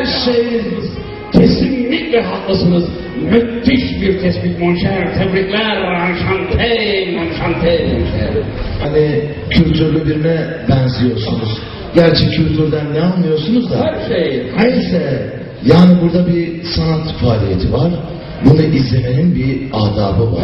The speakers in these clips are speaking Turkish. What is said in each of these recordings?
her şeyin Kesinlikle haklısınız. Müthiş bir tespit Monşer. Tebrikler. Enşante, monşer. hani kültürlü birine benziyorsunuz. Gerçi kültürden ne anlıyorsunuz da. Her şey. Neyse yani burada bir sanat faaliyeti var. Bunu izlemenin bir adabı var.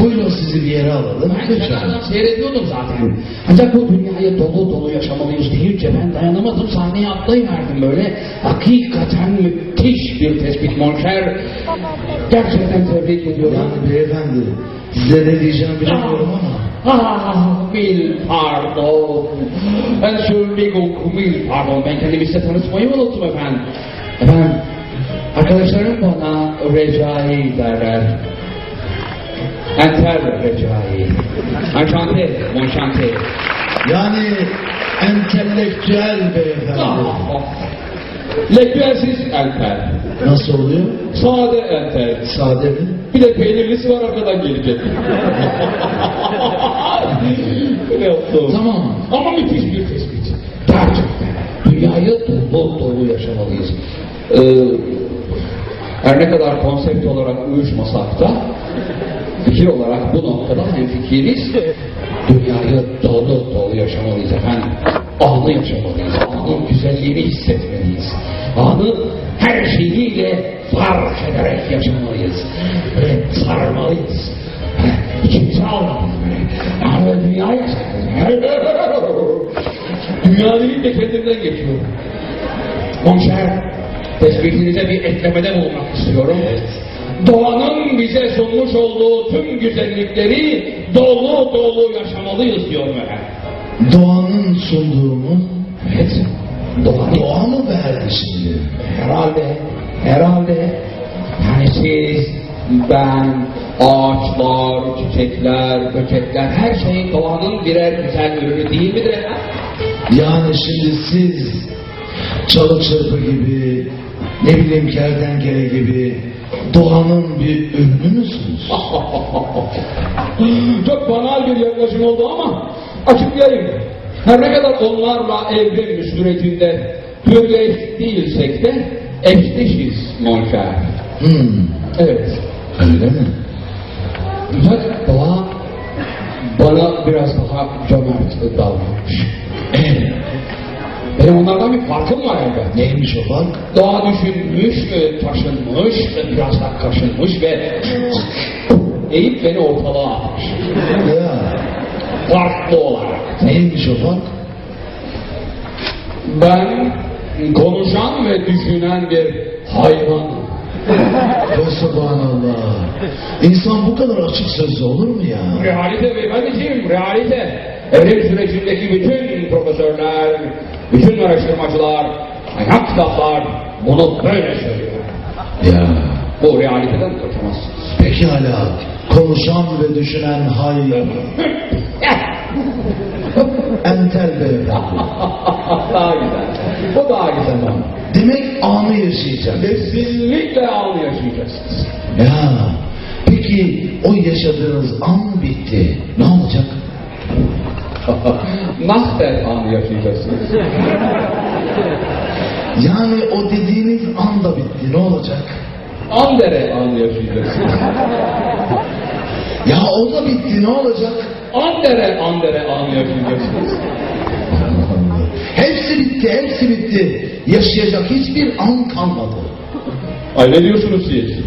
Buyurun sizi bir yere alalım. Ben kenardan seyrediyordum zaten. Ancak bu dünyayı dolu dolu yaşamalıyız deyince ben dayanamadım sahneye atlayıverdim böyle. Hakikaten müthiş bir tespit Monşer. Gerçekten tebrik ediyorum. Yani beyefendi size ne diyeceğim bilmiyorum ama. Ah, mil pardon. Entschuldigung, mil pardon. Ben kendimi size tanıtmayı unuttum efendim. Efendim, arkadaşlarım bana Recai derler. Enter Recai. Enchanté, mon chanté. Yani entelektüel beyefendi. Ah, Lekyelsiz enter. Nasıl oluyor? Sade enter. Sade mi? Bir de peynirlisi var arkadan gelecek. ne yaptım? Tamam. Ama müthiş bir tespit. Gerçekten. Dünyayı dolu dolu yaşamalıyız. Ee, her ne kadar konsept olarak uyuşmasak da fikir olarak bu noktada hemfikiriz. Dünyayı dolu dolu yaşamalıyız efendim. Anı yaşamalıyız. Anın güzelliğini hissetmeliyiz. Anı her şeyiyle fark ederek yaşamalıyız. Böyle sarmalıyız. İçimize almalıyız böyle. Böyle dünyayı. Dünya değil de kendimden geçiyorum. Monşer, tespitinize bir eklemede bulunmak istiyorum. Doğanın bize sunmuş olduğu tüm güzellikleri dolu dolu yaşamalıyız diyorum efendim. Doğanın sunduğunu Evet, doğanın doğa mı verdi şimdi? herhalde, herhalde yani siz, ben, ağaçlar, çiçekler, böcekler, her şey doğanın birer güzel ürünü değil midir efendim? Yani şimdi siz çalı çırpı gibi, ne bileyim kertenkele gibi doğanın bir ürünü müsünüz? Çok banal bir yaklaşım oldu ama açıklayayım. Her ne kadar onlarla evrim sürecinde türleş değilsek de eşleşiz Monşer. Hmm, Evet. öyle mi? Fakat doğa bana biraz daha cömert davranmış. Benim onlardan bir farkım var elbette. Neymiş o fark? Doğa düşünmüş, taşınmış, biraz da kaşınmış ve eğip beni ortalığa atmış. Ya, Farklı olarak. neymiş o fark? Ben konuşan ve düşünen bir hayvanım. Ya subhanallah. İnsan bu kadar açık sözlü olur mu ya? Realite beyefendiciğim, realite. Evrim sürecindeki bütün profesörler, bütün araştırmacılar, kaynak kitaplar bunu böyle söylüyor. Ya. Bu realiteden kaçamazsınız. Peki hala konuşan ve düşünen hayır. Entel beyefendi. daha güzel. Bu daha güzel. Demek anı yaşayacak. Kesinlikle anı yaşayacaksınız. Ya peki o yaşadığınız an bitti. Ne olacak? Mahter anı yaşayacaksınız. Yani o dediğiniz an da bitti. Ne olacak? Andere anı yaşayacaksınız. Ya o da bitti. Ne olacak? Andere andere anı yaşayacaksınız. Hepsi bitti. Hepsi bitti. Yaşayacak hiçbir an kalmadı. Ay ne diyorsunuz siz?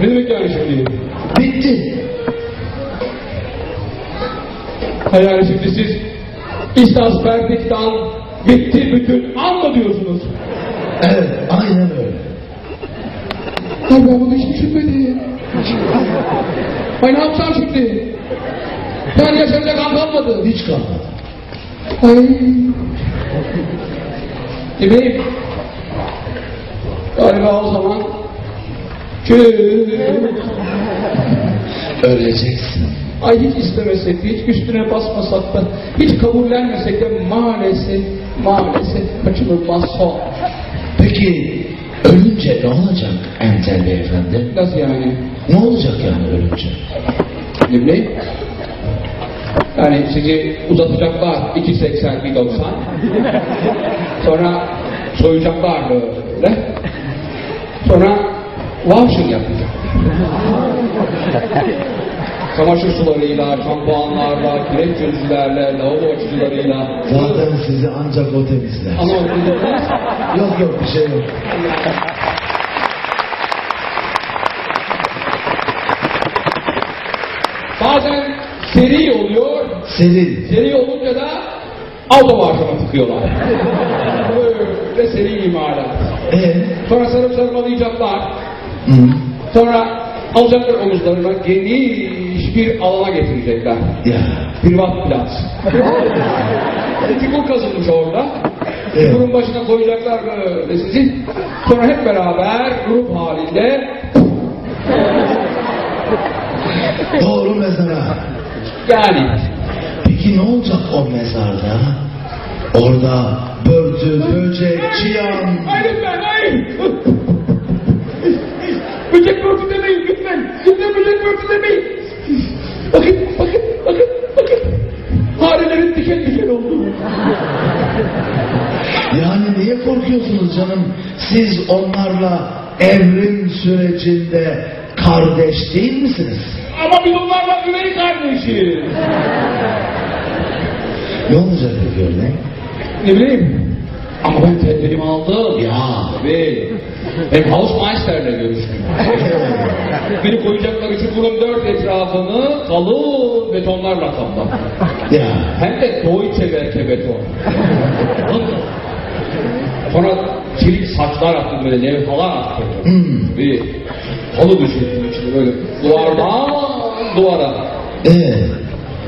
ne demek yani şimdi? Bitti. Ha yani şimdi siz İstas verdikten bitti bütün an mı diyorsunuz? Evet. Aynen öyle. Ay ben bunu hiç düşünmedim. Ay ne yapacağım şimdi? Yani yaşanacak an kalmadı. Hiç kalmadı. Ay. Yemeğim. Galiba o zaman. Öleceksin. Ay hiç istemesek de, hiç üstüne basmasak da, hiç kabullenmesek de maalesef, maalesef kaçınılmaz son. Peki ölünce ne olacak Entel beyefendi? Nasıl yani? Ne olacak yani ölünce? Ne bileyim? Yani sizi uzatacaklar 2.80 1.90. Sonra soyacaklar böyle. Sonra washing yapacak. Çamaşır sularıyla, şampuanlarla, kireç çözücülerle, lavabo açıcılarıyla. Zaten sizi ancak o temizler. Ama. Yok yok bir şey yok. Bazen seri oluyor, Selin. seri olunca da auto varşama tıkıyorlar. Böyle seri imalat. Ee? Sonra sarıp sarmalayacaklar. Hı. Sonra alacaklar omuzlarına geniş bir alana getirecekler. Ya. Privat plaz. Çukur kazılmış orada. Evet. Çukurun başına koyacaklar böyle sizi. Sonra hep beraber grup halinde Doğru mezara. yani Peki ne olacak o mezarda? Orada börtü, böcek, çıyan. Hayır ben hayır. Böcek börtü demeyin lütfen. Lütfen böcek börtü demeyin. Bakın bakın bakın bakın. Farelerin diken diken olduğu. Yani niye korkuyorsunuz canım? Siz onlarla evrim sürecinde kardeş değil misiniz? Ama biz onlarla üvey kardeşiz. Ne olacak peki öyle? Ne bileyim. Ama ben tedbirimi aldım. Ya. Tabii. Hem Hausmeister'le görüştüm. Beni koyacakları çukurun dört etrafını kalın betonlarla kapladım. Ya. Hem de Deutsche Werke beton. Sonra çelik saçlar attım böyle levhalar attım. Hmm. Bir halı düşürdüm içine böyle duvardan duvara. Ee,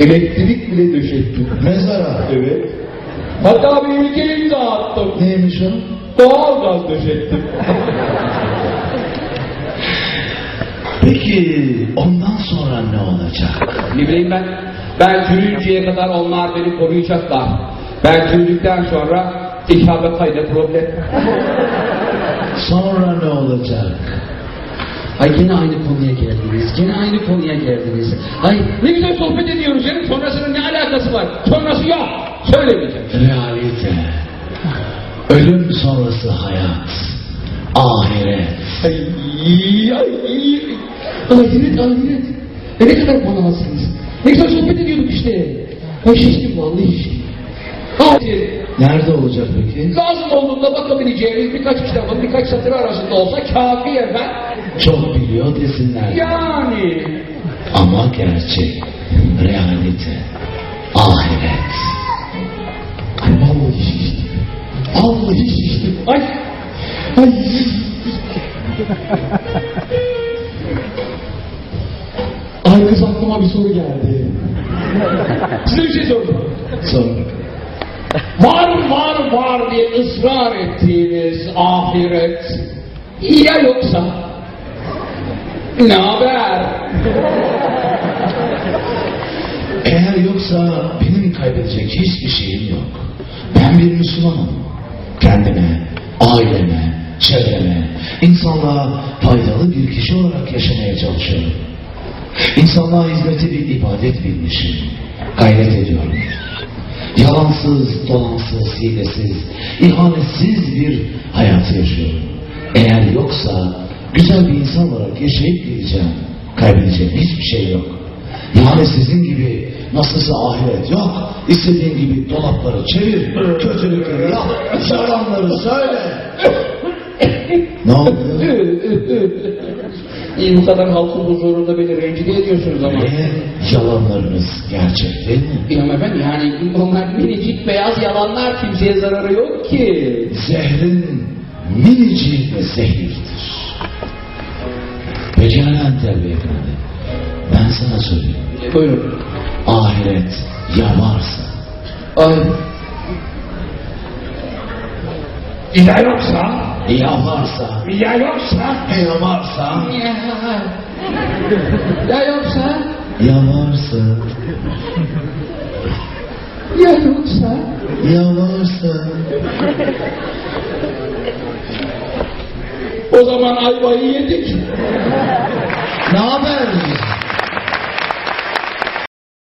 Elektrik bile döşettim. mezara. Evet. Hatta bir ülkeye imza attım. Neymiş o? Doğal gaz döşettim. Peki ondan sonra ne olacak? Ne bileyim ben, ben çürüyünceye kadar onlar beni koruyacaklar. Ben çürüdükten sonra ikamet kayda problem. Sonra ne olacak? Ay yine aynı konuya geldiniz. Yine aynı konuya geldiniz. Ay ne güzel sohbet ediyoruz canım. Sonrasının ne alakası var? Sonrası yok. Söylemeyeceğim. Realite. Ölüm sonrası hayat. Ahiret. Ay, ay, ahiret, ahiret. E ne kadar banalsınız. Ne güzel sohbet ediyorduk işte. Ay şiştim vallahi şiştim. Ahiret. Nerede olacak peki? Lazım olduğunda bakabileceğimiz birkaç kitabın birkaç satır arasında olsa kafi efendim. Çok biliyor desinler. Yani. Ama gerçek. Realite. Ahiret. Ay vallahi şiştim. Vallahi şiştim. Ay. Ay. Aklıma bir soru geldi. Size bir şey sordum. Sonra. Var var var diye ısrar ettiğiniz ahiret ya yoksa ne haber? Eğer yoksa benim kaybedecek hiçbir şeyim yok. Ben bir Müslümanım. Kendime, aileme, çevreme, insanlığa faydalı bir kişi olarak yaşamaya çalışıyorum. İnsanlığa hizmeti bir ibadet bilmişim. Gayret ediyorum. Yalansız, dolansız, hilesiz, ihanetsiz bir hayat yaşıyorum. Eğer yoksa güzel bir insan olarak yaşayıp gideceğim. Kaybedeceğim hiçbir şey yok. Yani sizin gibi nasılsa ahiret yok. İstediğin gibi dolapları çevir, kötülükleri yap, yalanları söyle. ne oldu? İyi bu kadar halkın huzurunda beni rencide ediyorsunuz ama. Ne? Yalanlarınız gerçek değil mi? Ya efendim yani onlar minicik beyaz yalanlar kimseye zararı yok ki. Zehrin minicik ve zehirdir. Pekala terbiye efendi. Ben sana söyleyeyim. E, Buyurun. Ahiret ya varsa, Ay. Ya yoksa? Ya varsa, Ya yoksa? ya varsa, Ya. Ya yoksa? ya varsa, Ya yoksa? ya varsa. O zaman ayvayı yedik. Ne haber?